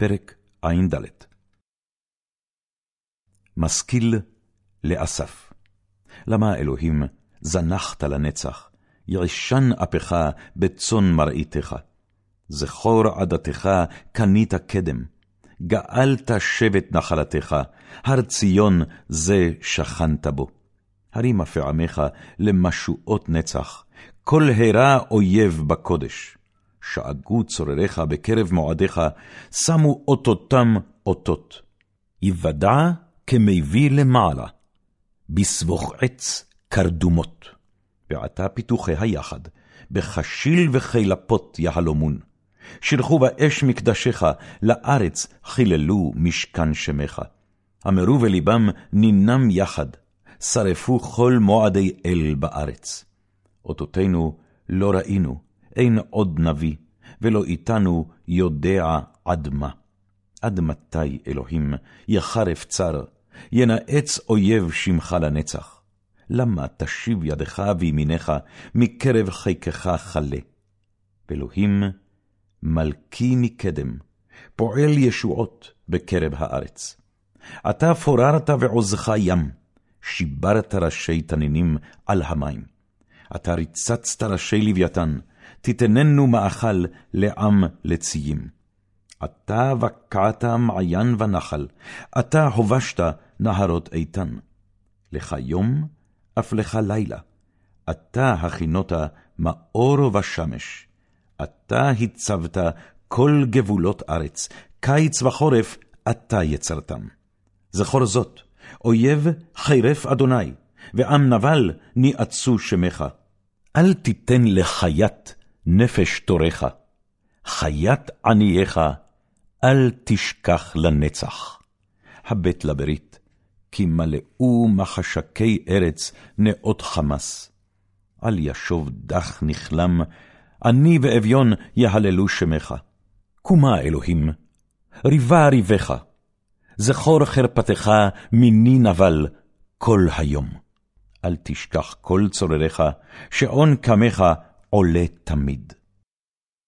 פרק ע"ד משכיל לאסף. למה אלוהים זנחת לנצח, יעשן אפך בצאן מרעיתך. זכור עדתך קנית קדם, גאלת שבט נחלתך, הר ציון זה שכנת בו. הרימה פעמיך למשואות נצח, כל הרע אויב בקודש. שאגו צורריך בקרב מועדיך, שמו אותותם אותות. יוודע כמביא למעלה, בסבוך עץ קרדומות. ועתה פיתוחיה יחד, בחשיל וכלפות יהלומון. שילחו באש מקדשך, לארץ חיללו משכן שמך. אמרו בלבם נינם יחד, שרפו כל מועדי אל בארץ. אותותינו לא ראינו, אין עוד נביא, ולא איתנו יודע עד מה. עד מתי, אלוהים, יחרף צר, ינאץ אויב שמך לנצח? למה תשיב ידך וימינך, מקרב חיקך חלה? ואלוהים, מלכי מקדם, פועל ישועות בקרב הארץ. אתה פוררת ועוזך ים, שיברת ראשי תנינים על המים. אתה ריצצת ראשי לוויתן, תיתננו מאכל לעם לציים. אתה בקעת מעיין ונחל, אתה הובשת נהרות איתן. לך יום, אף לך לילה. אתה הכינות מאור ושמש. אתה הצבת כל גבולות ארץ, קיץ וחורף אתה יצרתם. זכור זאת, אויב חירף אדוני, ועם נבל ניאצו שמך. אל תיתן לחיית נפש תורך, חיית ענייך, אל תשכח לנצח. הבט לברית, כי מלאו מחשקי ארץ נאות חמס. אל ישוב דח נכלם, אני ואביון יהללו שמך. קומה, אלוהים, ריבה ריבך, זכור חרפתך מיני נבל כל היום. אל תשכח כל צורריך, שעון קמך עולה תמיד.